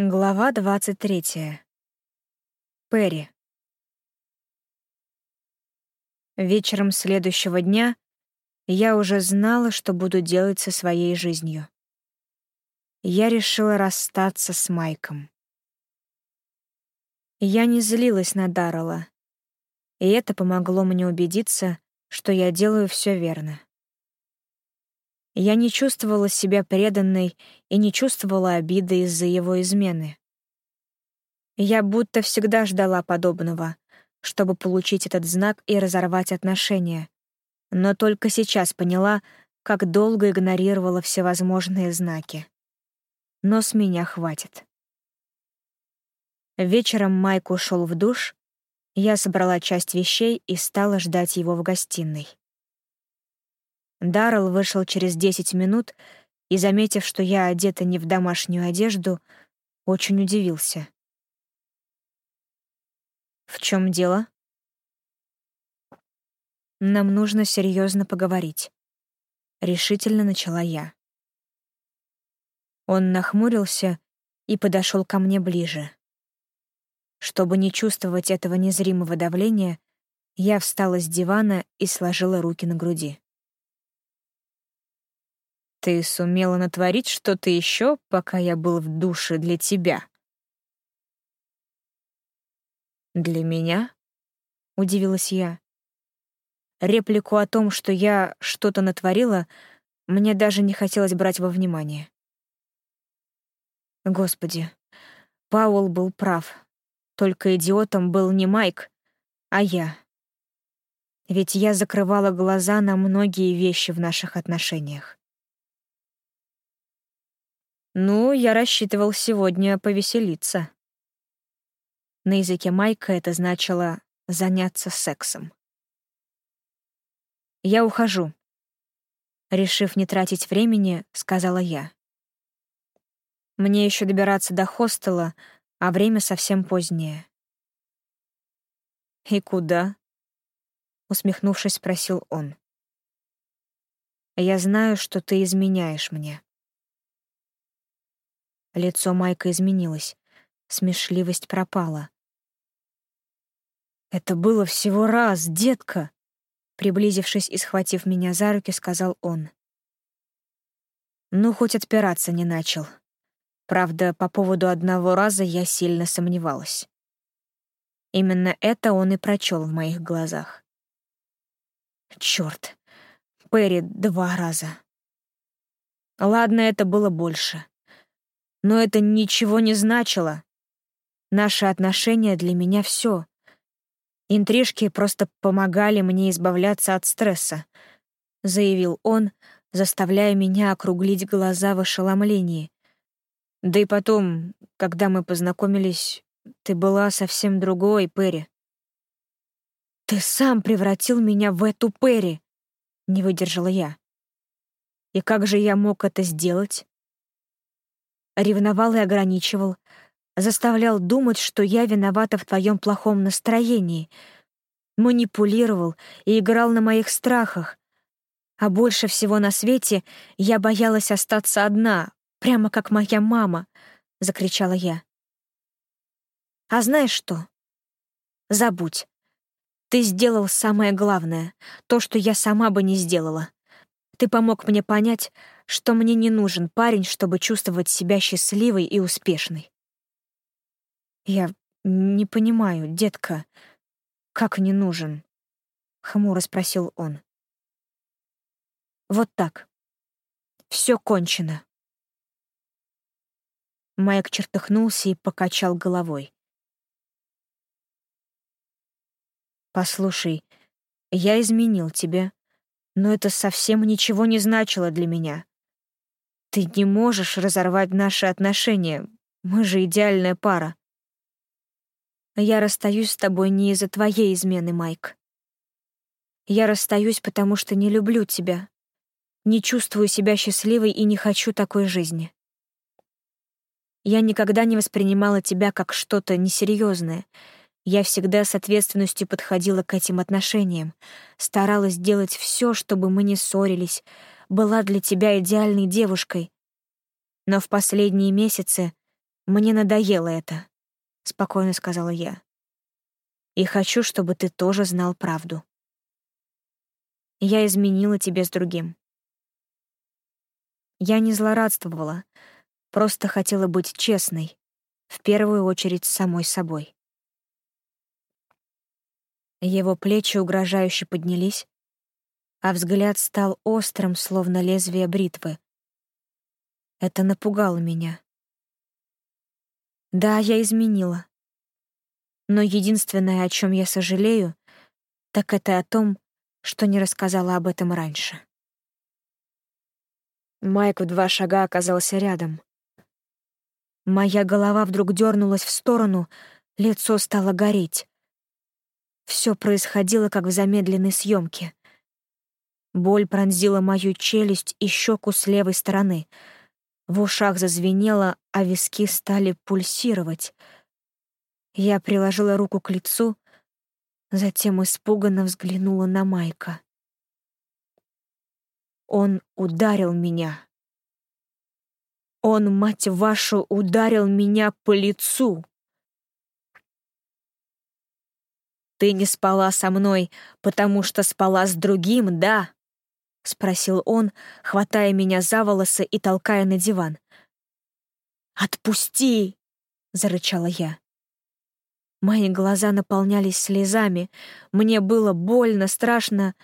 Глава 23. Перри. Вечером следующего дня я уже знала, что буду делать со своей жизнью. Я решила расстаться с Майком. Я не злилась на Даррелла, и это помогло мне убедиться, что я делаю все верно. Я не чувствовала себя преданной и не чувствовала обиды из-за его измены. Я будто всегда ждала подобного, чтобы получить этот знак и разорвать отношения. Но только сейчас поняла, как долго игнорировала всевозможные знаки. Но с меня хватит. Вечером Майк ушел в душ, я собрала часть вещей и стала ждать его в гостиной. Даррелл вышел через десять минут и, заметив, что я одета не в домашнюю одежду, очень удивился. «В чем дело?» «Нам нужно серьезно поговорить», — решительно начала я. Он нахмурился и подошел ко мне ближе. Чтобы не чувствовать этого незримого давления, я встала с дивана и сложила руки на груди. Ты сумела натворить что-то еще, пока я был в душе для тебя. Для меня? Удивилась я. Реплику о том, что я что-то натворила, мне даже не хотелось брать во внимание. Господи, Паул был прав. Только идиотом был не Майк, а я. Ведь я закрывала глаза на многие вещи в наших отношениях. Ну, я рассчитывал сегодня повеселиться. На языке Майка это значило заняться сексом. Я ухожу. Решив не тратить времени, сказала я. Мне еще добираться до хостела, а время совсем позднее. «И куда?» — усмехнувшись, спросил он. «Я знаю, что ты изменяешь мне». Лицо Майка изменилось. Смешливость пропала. «Это было всего раз, детка!» Приблизившись и схватив меня за руки, сказал он. Ну, хоть отпираться не начал. Правда, по поводу одного раза я сильно сомневалась. Именно это он и прочел в моих глазах. Черт, Перри два раза. Ладно, это было больше. Но это ничего не значило. Наши отношения для меня — все. Интрижки просто помогали мне избавляться от стресса, — заявил он, заставляя меня округлить глаза в ошеломлении. Да и потом, когда мы познакомились, ты была совсем другой, Перри. «Ты сам превратил меня в эту Перри!» — не выдержала я. «И как же я мог это сделать?» Ревновал и ограничивал, заставлял думать, что я виновата в твоем плохом настроении, манипулировал и играл на моих страхах. А больше всего на свете я боялась остаться одна, прямо как моя мама, — закричала я. А знаешь что? Забудь. Ты сделал самое главное, то, что я сама бы не сделала. Ты помог мне понять, что мне не нужен парень, чтобы чувствовать себя счастливой и успешной. Я не понимаю, детка, как не нужен? Хмуро спросил он. Вот так. Все кончено. Майк чертыхнулся и покачал головой. «Послушай, я изменил тебя, но это совсем ничего не значило для меня. Ты не можешь разорвать наши отношения. Мы же идеальная пара. Я расстаюсь с тобой не из-за твоей измены, Майк. Я расстаюсь, потому что не люблю тебя. Не чувствую себя счастливой и не хочу такой жизни. Я никогда не воспринимала тебя как что-то несерьезное. Я всегда с ответственностью подходила к этим отношениям, старалась делать все, чтобы мы не ссорились, была для тебя идеальной девушкой. Но в последние месяцы «Мне надоело это», — спокойно сказала я. «И хочу, чтобы ты тоже знал правду. Я изменила тебе с другим. Я не злорадствовала, просто хотела быть честной, в первую очередь с самой собой. Его плечи угрожающе поднялись, а взгляд стал острым, словно лезвие бритвы. Это напугало меня. Да, я изменила. Но единственное, о чем я сожалею, так это о том, что не рассказала об этом раньше. Майк в два шага оказался рядом. Моя голова вдруг дернулась в сторону, лицо стало гореть. Все происходило, как в замедленной съемке. Боль пронзила мою челюсть и щеку с левой стороны. В ушах зазвенело, а виски стали пульсировать. Я приложила руку к лицу, затем испуганно взглянула на Майка. Он ударил меня. Он, мать вашу, ударил меня по лицу. «Ты не спала со мной, потому что спала с другим, да?» — спросил он, хватая меня за волосы и толкая на диван. «Отпусти!» — зарычала я. Мои глаза наполнялись слезами, мне было больно, страшно,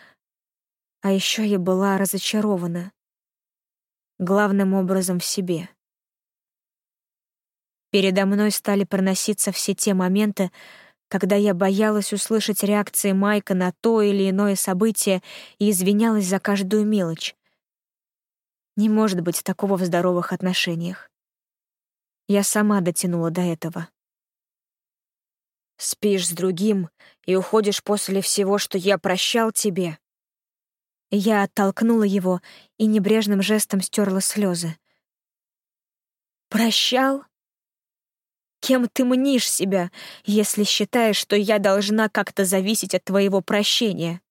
а еще я была разочарована. Главным образом в себе. Передо мной стали проноситься все те моменты, когда я боялась услышать реакции Майка на то или иное событие и извинялась за каждую мелочь. Не может быть такого в здоровых отношениях. Я сама дотянула до этого. Спишь с другим и уходишь после всего, что я прощал тебе. Я оттолкнула его и небрежным жестом стерла слезы. Прощал? Кем ты мнишь себя, если считаешь, что я должна как-то зависеть от твоего прощения?»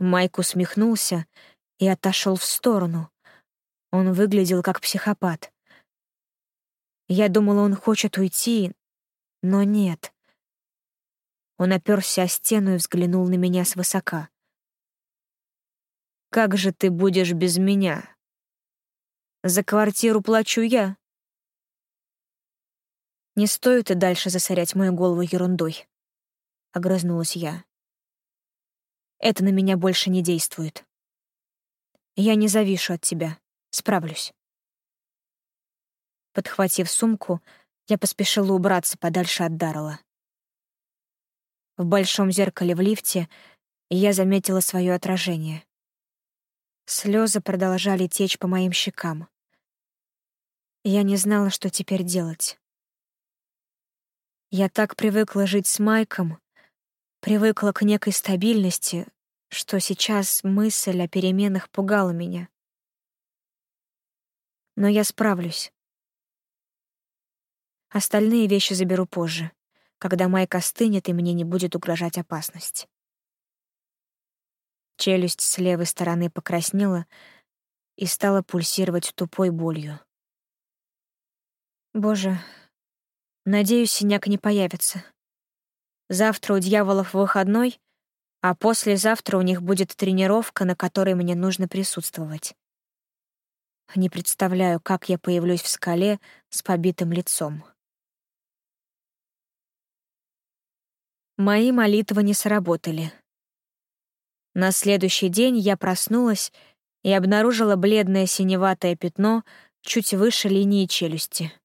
Майк усмехнулся и отошел в сторону. Он выглядел как психопат. Я думала, он хочет уйти, но нет. Он оперся о стену и взглянул на меня свысока. «Как же ты будешь без меня? За квартиру плачу я. «Не стоит и дальше засорять мою голову ерундой», — огрызнулась я. «Это на меня больше не действует. Я не завишу от тебя, справлюсь». Подхватив сумку, я поспешила убраться подальше от Даррела. В большом зеркале в лифте я заметила свое отражение. Слезы продолжали течь по моим щекам. Я не знала, что теперь делать. Я так привыкла жить с Майком, привыкла к некой стабильности, что сейчас мысль о переменах пугала меня. Но я справлюсь. Остальные вещи заберу позже, когда Майк остынет и мне не будет угрожать опасность. Челюсть с левой стороны покраснела и стала пульсировать тупой болью. Боже, Надеюсь, синяк не появится. Завтра у дьяволов выходной, а послезавтра у них будет тренировка, на которой мне нужно присутствовать. Не представляю, как я появлюсь в скале с побитым лицом. Мои молитвы не сработали. На следующий день я проснулась и обнаружила бледное синеватое пятно чуть выше линии челюсти.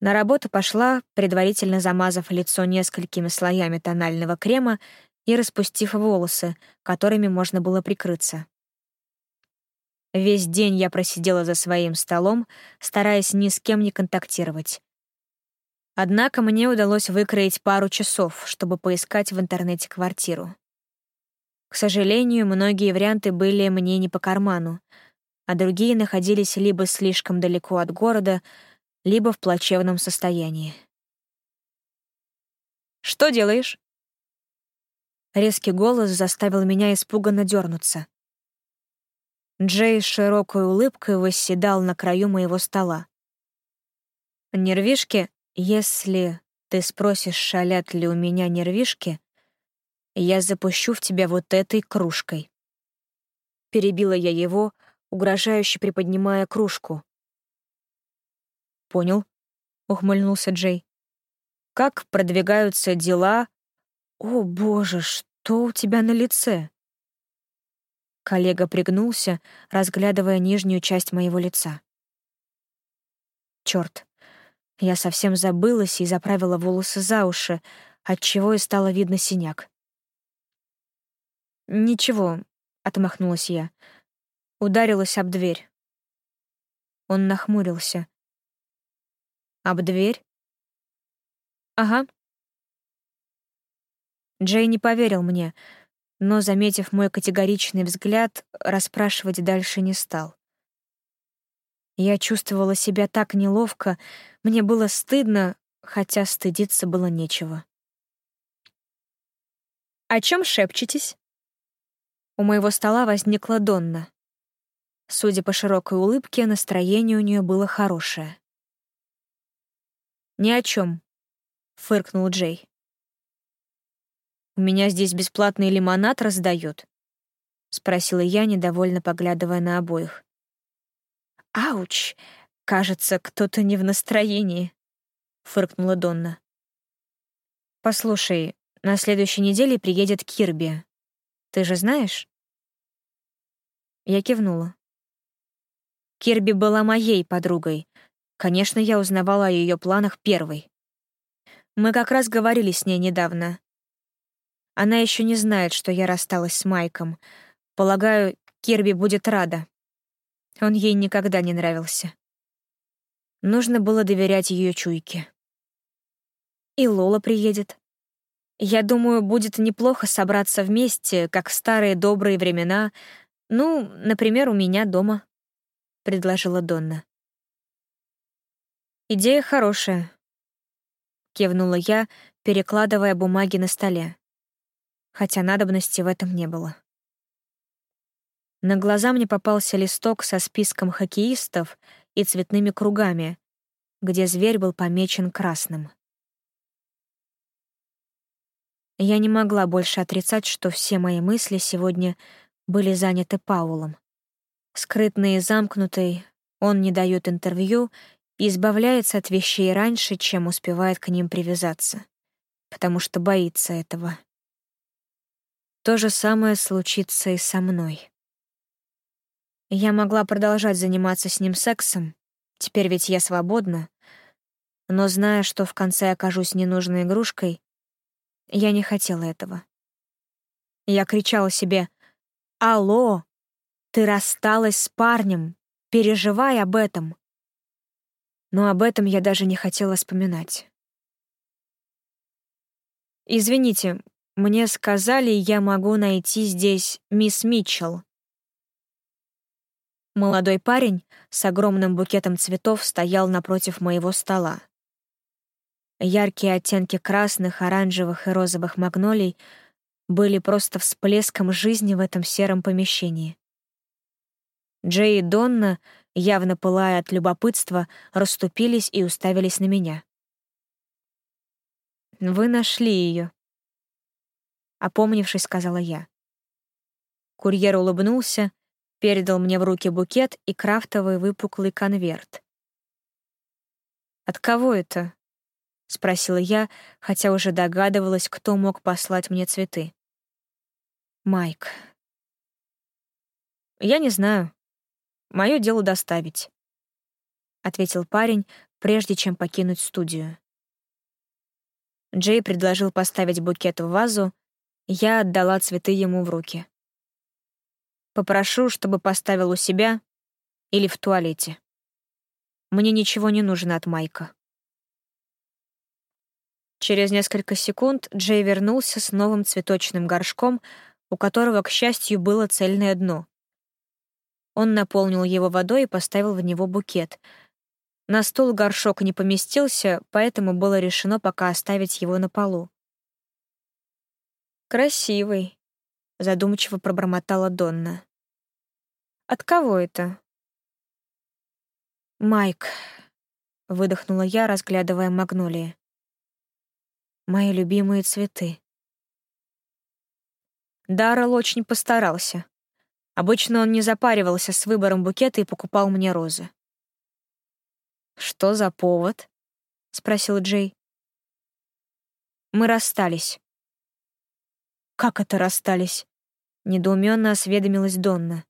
На работу пошла, предварительно замазав лицо несколькими слоями тонального крема и распустив волосы, которыми можно было прикрыться. Весь день я просидела за своим столом, стараясь ни с кем не контактировать. Однако мне удалось выкроить пару часов, чтобы поискать в интернете квартиру. К сожалению, многие варианты были мне не по карману, а другие находились либо слишком далеко от города, либо в плачевном состоянии. «Что делаешь?» Резкий голос заставил меня испуганно дернуться. Джей с широкой улыбкой восседал на краю моего стола. Нервишки, если ты спросишь, шалят ли у меня нервишки, я запущу в тебя вот этой кружкой. Перебила я его, угрожающе приподнимая кружку. «Понял», — ухмыльнулся Джей. «Как продвигаются дела?» «О, боже, что у тебя на лице?» Коллега пригнулся, разглядывая нижнюю часть моего лица. Черт, я совсем забылась и заправила волосы за уши, отчего и стало видно синяк. «Ничего», — отмахнулась я. Ударилась об дверь. Он нахмурился. «Об дверь?» «Ага». Джей не поверил мне, но, заметив мой категоричный взгляд, расспрашивать дальше не стал. Я чувствовала себя так неловко, мне было стыдно, хотя стыдиться было нечего. «О чем шепчетесь?» У моего стола возникла Донна. Судя по широкой улыбке, настроение у нее было хорошее. «Ни о чем», — фыркнул Джей. «У меня здесь бесплатный лимонад раздают?» — спросила я, недовольно поглядывая на обоих. «Ауч! Кажется, кто-то не в настроении», — фыркнула Донна. «Послушай, на следующей неделе приедет Кирби. Ты же знаешь?» Я кивнула. Кирби была моей подругой. Конечно, я узнавала о ее планах первой. Мы как раз говорили с ней недавно. Она еще не знает, что я рассталась с Майком. Полагаю, Кирби будет рада. Он ей никогда не нравился. Нужно было доверять ее чуйке. И Лола приедет. Я думаю, будет неплохо собраться вместе, как в старые добрые времена, ну, например, у меня дома, — предложила Донна. «Идея хорошая», — кивнула я, перекладывая бумаги на столе хотя надобности в этом не было. На глаза мне попался листок со списком хоккеистов и цветными кругами, где зверь был помечен красным. Я не могла больше отрицать, что все мои мысли сегодня были заняты Паулом. Скрытный и замкнутый, он не дает интервью и избавляется от вещей раньше, чем успевает к ним привязаться, потому что боится этого. То же самое случится и со мной. Я могла продолжать заниматься с ним сексом, теперь ведь я свободна, но зная, что в конце окажусь ненужной игрушкой, я не хотела этого. Я кричала себе «Алло, ты рассталась с парнем, переживай об этом». Но об этом я даже не хотела вспоминать. «Извините, мне сказали, я могу найти здесь мисс Митчелл. Молодой парень с огромным букетом цветов стоял напротив моего стола. Яркие оттенки красных, оранжевых и розовых магнолий были просто всплеском жизни в этом сером помещении. Джей и Донна, явно пылая от любопытства, расступились и уставились на меня. «Вы нашли ее», опомнившись, сказала я. Курьер улыбнулся, передал мне в руки букет и крафтовый выпуклый конверт. «От кого это?» — спросила я, хотя уже догадывалась, кто мог послать мне цветы. «Майк». «Я не знаю. Мое дело доставить», — ответил парень, прежде чем покинуть студию. Джей предложил поставить букет в вазу, я отдала цветы ему в руки. Попрошу, чтобы поставил у себя или в туалете. Мне ничего не нужно от Майка. Через несколько секунд Джей вернулся с новым цветочным горшком, у которого, к счастью, было цельное дно. Он наполнил его водой и поставил в него букет. На стол горшок не поместился, поэтому было решено пока оставить его на полу. «Красивый», — задумчиво пробормотала Донна. «От кого это?» «Майк», — выдохнула я, разглядывая магнолии. «Мои любимые цветы». Даррелл очень постарался. Обычно он не запаривался с выбором букета и покупал мне розы. «Что за повод?» — спросил Джей. «Мы расстались». «Как это расстались?» — недоуменно осведомилась Донна.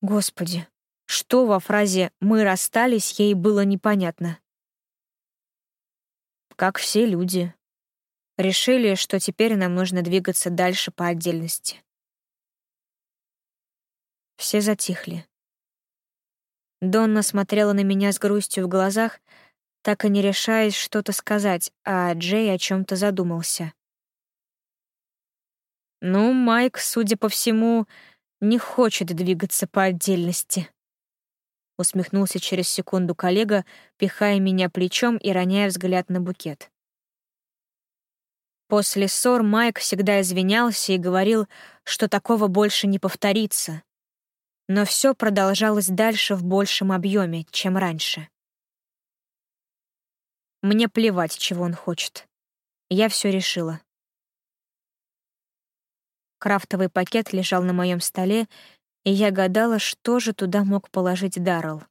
Господи, что во фразе «мы расстались» ей было непонятно. Как все люди. Решили, что теперь нам нужно двигаться дальше по отдельности. Все затихли. Донна смотрела на меня с грустью в глазах, так и не решаясь что-то сказать, а Джей о чем то задумался. Ну, Майк, судя по всему, не хочет двигаться по отдельности. Усмехнулся через секунду коллега, пихая меня плечом и роняя взгляд на букет. После ссор Майк всегда извинялся и говорил, что такого больше не повторится. Но все продолжалось дальше в большем объеме, чем раньше. Мне плевать, чего он хочет. Я все решила. Крафтовый пакет лежал на моем столе, и я гадала, что же туда мог положить Даррелл.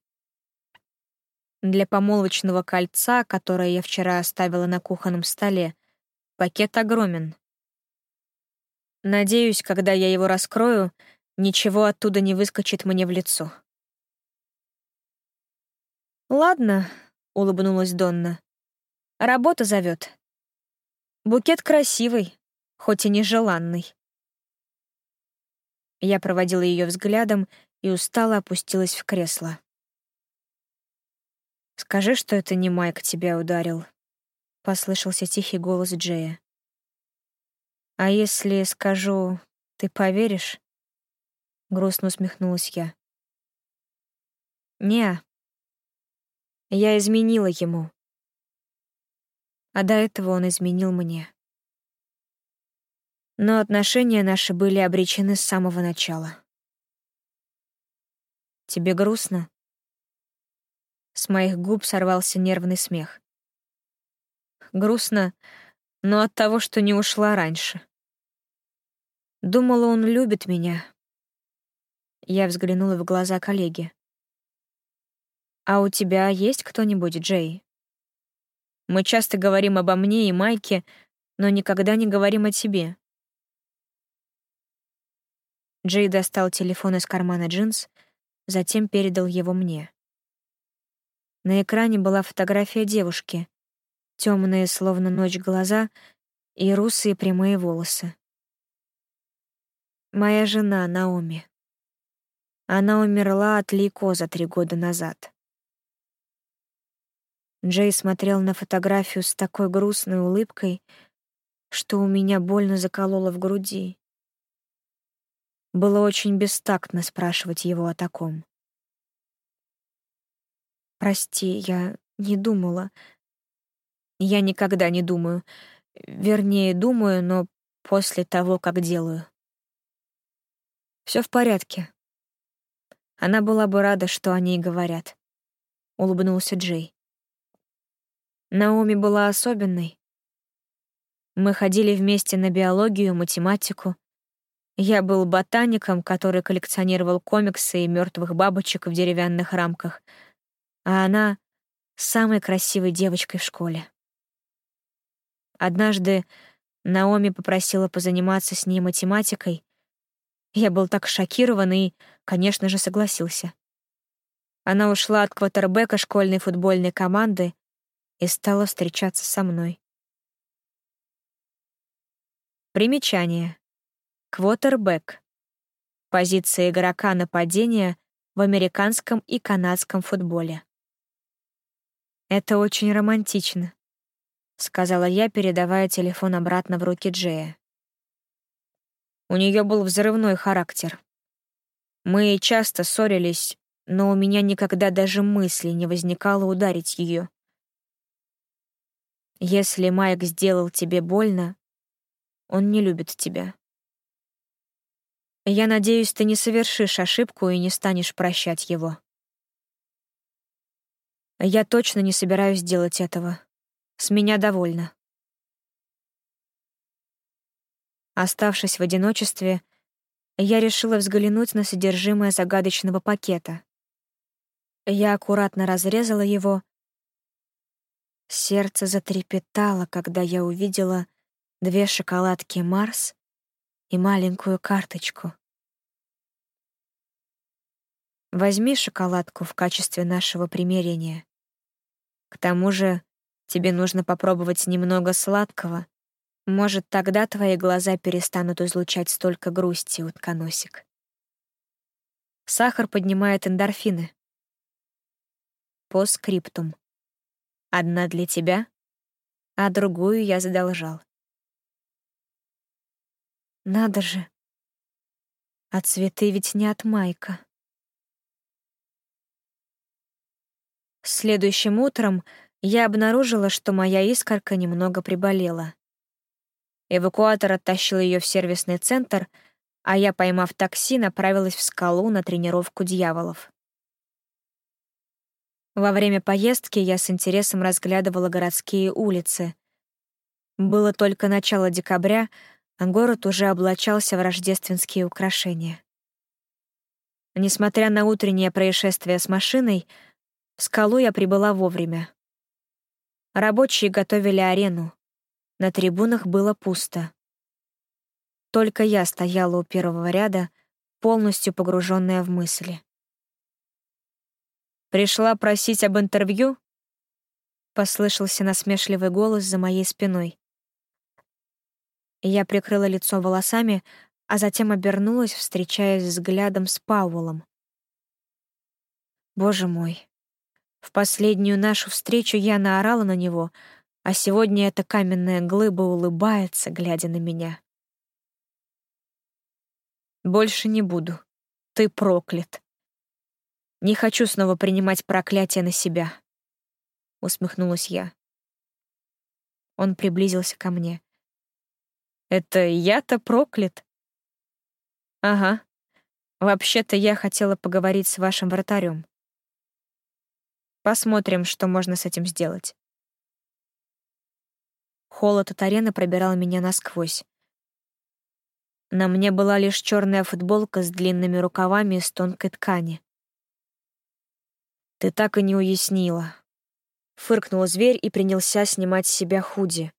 Для помолвочного кольца, которое я вчера оставила на кухонном столе, пакет огромен. Надеюсь, когда я его раскрою, ничего оттуда не выскочит мне в лицо. «Ладно», — улыбнулась Донна. «Работа зовет. Букет красивый, хоть и нежеланный. Я проводила ее взглядом и устало опустилась в кресло. «Скажи, что это не Майк тебя ударил», — послышался тихий голос Джея. «А если скажу, ты поверишь?» — грустно усмехнулась я. «Не, я изменила ему. А до этого он изменил мне» но отношения наши были обречены с самого начала. «Тебе грустно?» С моих губ сорвался нервный смех. Грустно, но от того, что не ушла раньше. Думала, он любит меня. Я взглянула в глаза коллеги. «А у тебя есть кто-нибудь, Джей?» Мы часто говорим обо мне и Майке, но никогда не говорим о тебе. Джей достал телефон из кармана джинс, затем передал его мне. На экране была фотография девушки, темные, словно ночь, глаза и русые прямые волосы. Моя жена Наоми. Она умерла от лейкоза три года назад. Джей смотрел на фотографию с такой грустной улыбкой, что у меня больно закололо в груди. Было очень бестактно спрашивать его о таком. «Прости, я не думала. Я никогда не думаю. Вернее, думаю, но после того, как делаю. Все в порядке. Она была бы рада, что о ней говорят», — улыбнулся Джей. Наоми была особенной. Мы ходили вместе на биологию, математику, я был ботаником, который коллекционировал комиксы и мертвых бабочек в деревянных рамках, а она — самой красивой девочкой в школе. Однажды Наоми попросила позаниматься с ней математикой. Я был так шокирован и, конечно же, согласился. Она ушла от квотербека школьной футбольной команды и стала встречаться со мной. Примечание. Квотербек. Позиция игрока нападения в американском и канадском футболе. «Это очень романтично», — сказала я, передавая телефон обратно в руки Джея. У нее был взрывной характер. Мы часто ссорились, но у меня никогда даже мысли не возникало ударить ее. Если Майк сделал тебе больно, он не любит тебя. Я надеюсь, ты не совершишь ошибку и не станешь прощать его. Я точно не собираюсь делать этого. С меня довольно. Оставшись в одиночестве, я решила взглянуть на содержимое загадочного пакета. Я аккуратно разрезала его. Сердце затрепетало, когда я увидела две шоколадки «Марс» и маленькую карточку. Возьми шоколадку в качестве нашего примирения. К тому же тебе нужно попробовать немного сладкого. Может, тогда твои глаза перестанут излучать столько грусти, утконосик. Сахар поднимает эндорфины. По скриптум. Одна для тебя, а другую я задолжал. Надо же. А цветы ведь не от Майка. Следующим утром я обнаружила, что моя искорка немного приболела. Эвакуатор оттащил ее в сервисный центр, а я, поймав такси, направилась в скалу на тренировку дьяволов. Во время поездки я с интересом разглядывала городские улицы. Было только начало декабря, а город уже облачался в рождественские украшения. Несмотря на утреннее происшествие с машиной, в скалу я прибыла вовремя. Рабочие готовили арену. На трибунах было пусто. Только я стояла у первого ряда, полностью погруженная в мысли. «Пришла просить об интервью?» — послышался насмешливый голос за моей спиной. Я прикрыла лицо волосами, а затем обернулась, встречаясь взглядом с Пауэлом. Боже мой, в последнюю нашу встречу я наорала на него, а сегодня эта каменная глыба улыбается, глядя на меня. Больше не буду. Ты проклят. Не хочу снова принимать проклятие на себя. Усмехнулась я. Он приблизился ко мне. Это я-то проклят? Ага. Вообще-то я хотела поговорить с вашим вратарем. Посмотрим, что можно с этим сделать. Холод от арены пробирал меня насквозь. На мне была лишь черная футболка с длинными рукавами из тонкой ткани. «Ты так и не уяснила», — фыркнул зверь и принялся снимать с себя худи.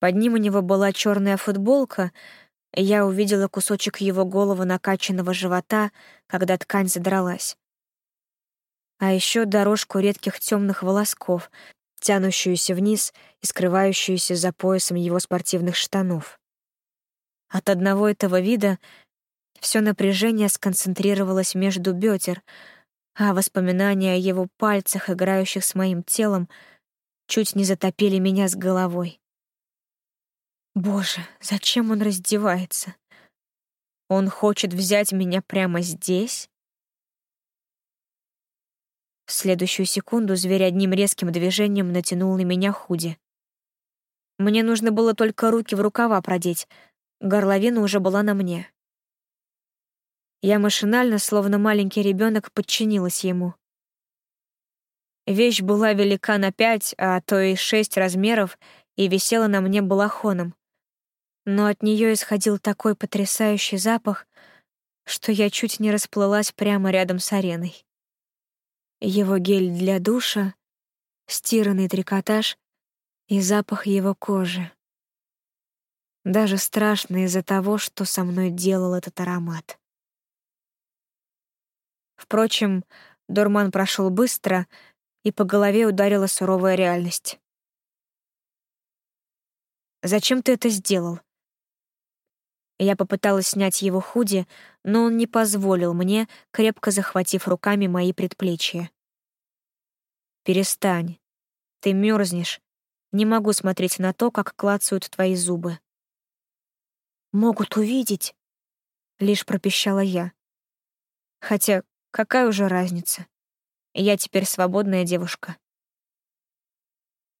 Под ним у него была черная футболка, и я увидела кусочек его головы накачанного живота, когда ткань задралась а еще дорожку редких темных волосков, тянущуюся вниз и скрывающуюся за поясом его спортивных штанов. От одного этого вида все напряжение сконцентрировалось между бедер, а воспоминания о его пальцах, играющих с моим телом, чуть не затопили меня с головой. Боже, зачем он раздевается? Он хочет взять меня прямо здесь? В следующую секунду зверь одним резким движением натянул на меня худи. Мне нужно было только руки в рукава продеть, горловина уже была на мне. Я машинально, словно маленький ребенок, подчинилась ему. Вещь была велика на пять, а то и шесть размеров и висела на мне балахоном. Но от нее исходил такой потрясающий запах, что я чуть не расплылась прямо рядом с ареной его гель для душа, стиранный трикотаж и запах его кожи. Даже страшно из-за того, что со мной делал этот аромат. Впрочем, дурман прошел быстро, и по голове ударила суровая реальность. «Зачем ты это сделал?» Я попыталась снять его худи, но он не позволил мне, крепко захватив руками мои предплечья. «Перестань. Ты мерзнешь. Не могу смотреть на то, как клацают твои зубы». «Могут увидеть», — лишь пропищала я. «Хотя какая уже разница? Я теперь свободная девушка».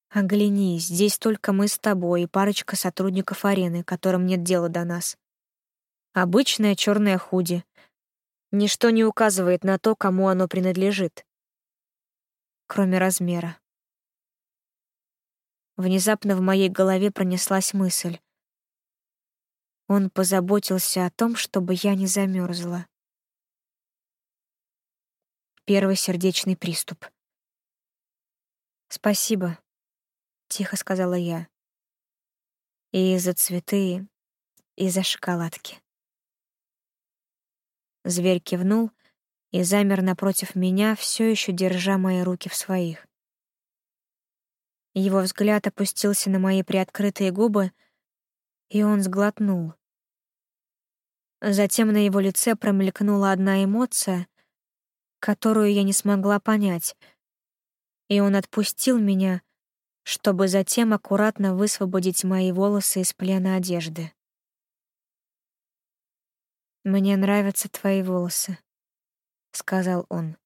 «Оглянись, здесь только мы с тобой и парочка сотрудников арены, которым нет дела до нас. Обычное черное худи. Ничто не указывает на то, кому оно принадлежит. кроме размера. Внезапно в моей голове пронеслась мысль. Он позаботился о том, чтобы я не замерзла. Первый сердечный приступ. «Спасибо», — тихо сказала я. «И за цветы, и за шоколадки». Зверь кивнул и замер напротив меня, все еще держа мои руки в своих. Его взгляд опустился на мои приоткрытые губы, и он сглотнул. Затем на его лице промелькнула одна эмоция, которую я не смогла понять, и он отпустил меня, чтобы затем аккуратно высвободить мои волосы из плена одежды. «Мне нравятся твои волосы», — сказал он.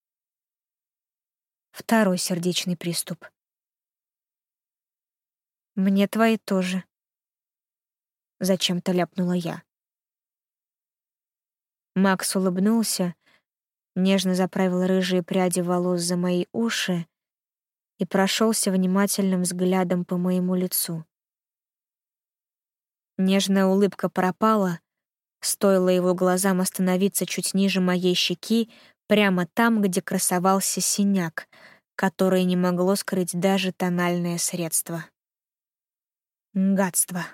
Второй сердечный приступ. «Мне твои тоже», — зачем-то ляпнула я. Макс улыбнулся, нежно заправил рыжие пряди волос за мои уши и прошелся внимательным взглядом по моему лицу. Нежная улыбка пропала, Стоило его глазам остановиться чуть ниже моей щеки, прямо там, где красовался синяк, который не могло скрыть даже тональное средство. Гадство.